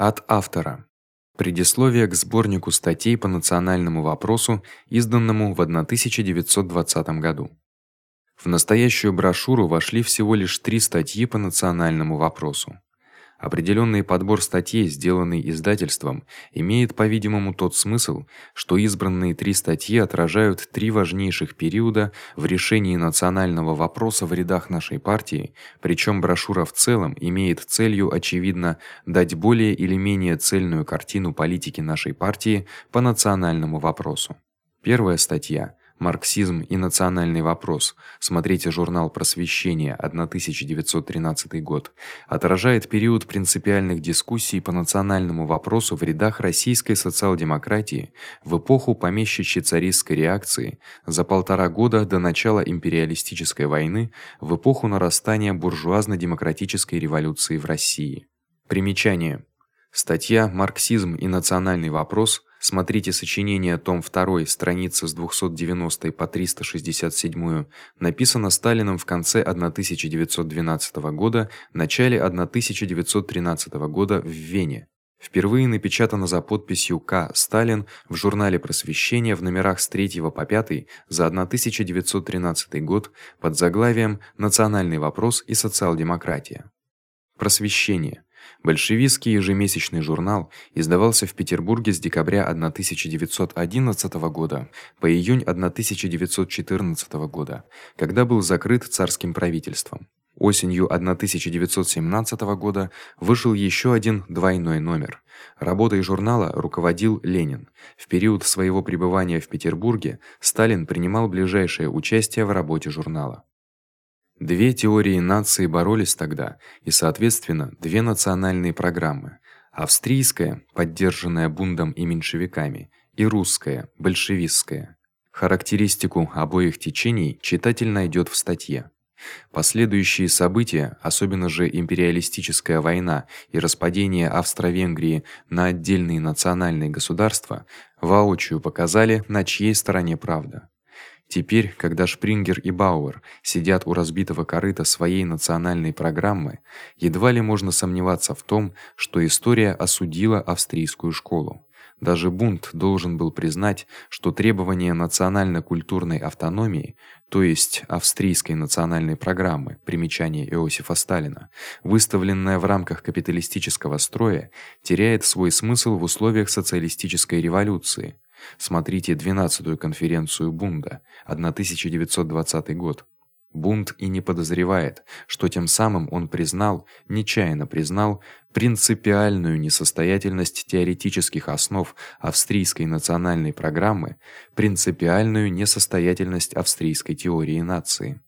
От автора. Предисловие к сборнику статей по национальному вопросу, изданному в 1920 году. В настоящую брошюру вошли всего лишь три статьи по национальному вопросу. Определённый подбор статей, сделанный издательством, имеет, по-видимому, тот смысл, что избранные три статьи отражают три важнейших периода в решении национального вопроса в рядах нашей партии, причём брошюра в целом имеет целью очевидно дать более или менее цельную картину политики нашей партии по национальному вопросу. Первая статья Марксизм и национальный вопрос. Смотрите журнал Просвещение, 1913 год. Отражает период принципиальных дискуссий по национальному вопросу в рядах российской социал-демократии в эпоху помещичье-царистской реакции за полтора года до начала империалистической войны, в эпоху нарастания буржуазно-демократической революции в России. Примечание: Статья Марксизм и национальный вопрос Смотрите сочинение том 2, страницы с 290 по 367, написано Сталиным в конце 1912 года, начале 1913 года в Вене. Впервые напечатано за подписью К. Сталин в журнале Просвещение в номерах с 3 по 5 за 1913 год под заглавием Национальный вопрос и социал-демократия. Просвещение Большевистский ежемесячный журнал издавался в Петербурге с декабря 1911 года по июнь 1914 года, когда был закрыт царским правительством. Осенью 1917 года вышел ещё один двойной номер. Работой журнала руководил Ленин. В период своего пребывания в Петербурге Сталин принимал ближайшее участие в работе журнала. Две теории нации боролись тогда, и, соответственно, две национальные программы: австрийская, поддержанная Бундом и меньшевиками, и русская, большевистская. Характеристику обоих течений читатель найдёт в статье. Последующие события, особенно же империалистическая война и распадение Австро-Венгрии на отдельные национальные государства, воочию показали, на чьей стороне правда. Теперь, когда Шпрингер и Бауэр сидят у разбитого корыта своей национальной программы, едва ли можно сомневаться в том, что история осудила австрийскую школу. Даже Бунт должен был признать, что требование национально-культурной автономии, то есть австрийской национальной программы, примечание Иосифа Сталина, выставленное в рамках капиталистического строя, теряет свой смысл в условиях социалистической революции. Смотрите 12-ю конференцию Бунда, 1920 год. Бунд и не подозревает, что тем самым он признал, нечаянно признал принципиальную несостоятельность теоретических основ австрийской национальной программы, принципиальную несостоятельность австрийской теории нации.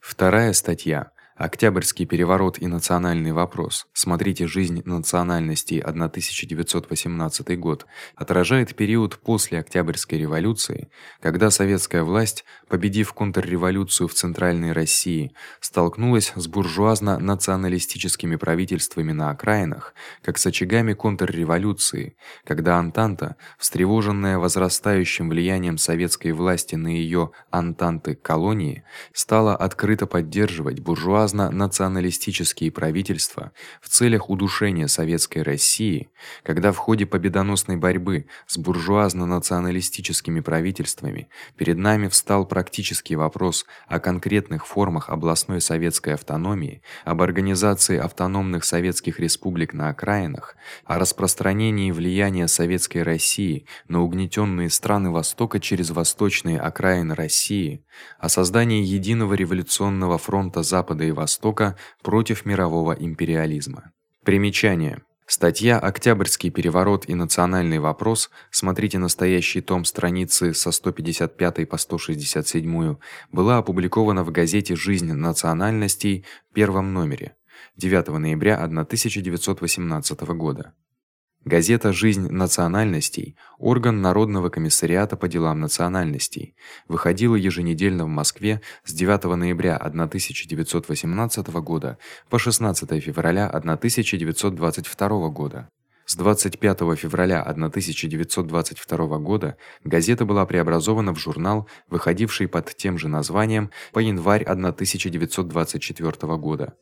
Вторая статья Октябрьский переворот и национальный вопрос. Смотрите Жизнь национальностей 1918 год. Отражает период после Октябрьской революции, когда советская власть, победив контрреволюцию в Центральной России, столкнулась с буржуазно-националистическими правительствами на окраинах, как с очагами контрреволюции, когда Антанта, встревоженная возрастающим влиянием советской власти на её антанты-колонии, стала открыто поддерживать буржуазную буржуазно-националистические правительства в целях удушения советской России, когда в ходе победоносной борьбы с буржуазно-националистическими правительствами перед нами встал практический вопрос о конкретных формах областной советской автономии, об организации автономных советских республик на окраинах, о распространении влияния советской России на угнетённые страны Востока через восточные окраины России, о создании единого революционного фронта Запада и Востока против мирового империализма. Примечание: Статья Октябрьский переворот и национальный вопрос. Смотрите настоящий том страницы со 155 по 167 была опубликована в газете Жизнь национальностей в первом номере 9 ноября 1918 года. Газета Жизнь национальностей, орган Народного комиссариата по делам национальностей, выходила еженедельно в Москве с 9 ноября 1918 года по 16 февраля 1922 года. С 25 февраля 1922 года газета была преобразована в журнал, выходивший под тем же названием по январь 1924 года.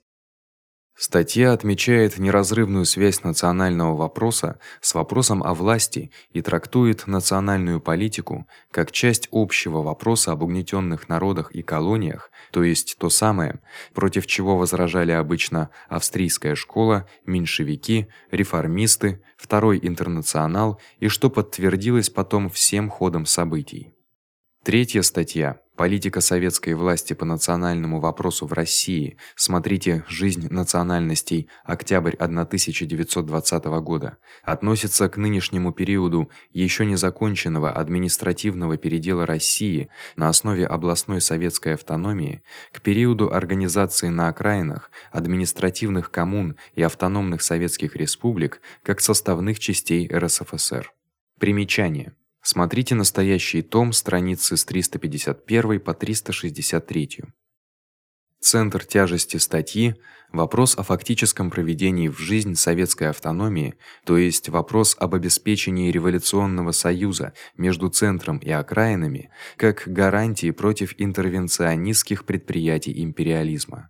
Статья отмечает неразрывную связь национального вопроса с вопросом о власти и трактует национальную политику как часть общего вопроса об угнетённых народах и колониях, то есть то самое, против чего возражали обычно австрийская школа, меньшевики, реформисты, второй интернационал и что подтвердилось потом всем ходом событий. Третья статья Политика советской власти по национальному вопросу в России. Смотрите Жизнь национальностей. Октябрь 1920 года. Относится к нынешнему периоду ещё не законченного административного передела России на основе областной советской автономии, к периоду организации на окраинах административных коммун и автономных советских республик как составных частей РСФСР. Примечание: Смотрите настоящий том, страницы с 351 по 363. Центр тяжести статьи вопрос о фактическом проведении в жизнь советской автономии, то есть вопрос об обеспечении революционного союза между центром и окраинами как гарантии против интервенционистских предприятий империализма.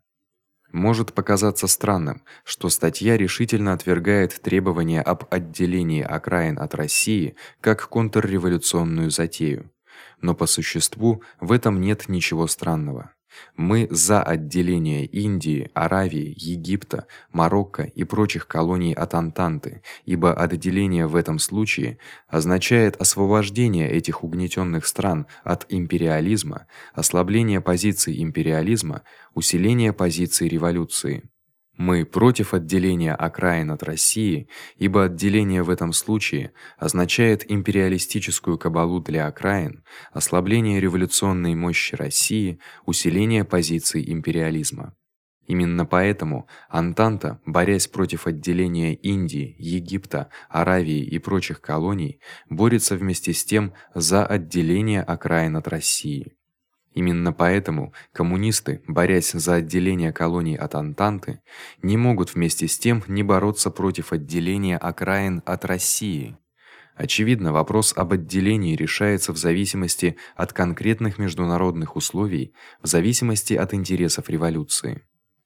Может показаться странным, что статья решительно отвергает требования об отделении окраин от России как контрреволюционную затею. Но по существу в этом нет ничего странного. Мы за отделение Индии, Аравии, Египта, Марокко и прочих колоний от Антанты, ибо отделение в этом случае означает освобождение этих угнетённых стран от империализма, ослабление позиций империализма, усиление позиций революции. Мы против отделения окраин от России, ибо отделение в этом случае означает империалистическую кабалу для окраин, ослабление революционной мощи России, усиление позиций империализма. Именно поэтому Антанта, борясь против отделения Индии, Египта, Аравии и прочих колоний, борется вместе с тем за отделение окраин от России. Именно поэтому коммунисты, борясь за отделение колоний от Антанты, не могут вместе с тем не бороться против отделения окраин от России. Очевидно, вопрос об отделении решается в зависимости от конкретных международных условий, в зависимости от интересов революции.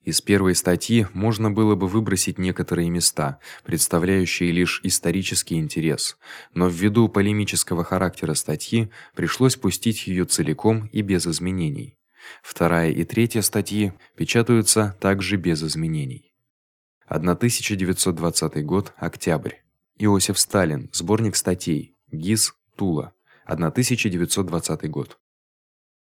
Из первой статьи можно было бы выбросить некоторые места, представляющие лишь исторический интерес, но ввиду полемического характера статьи пришлось пустить её целиком и без изменений. Вторая и третья статьи печатаются также без изменений. 1920 год, октябрь. Иосиф Сталин. Сборник статей. ГИС Тула. 1920 год.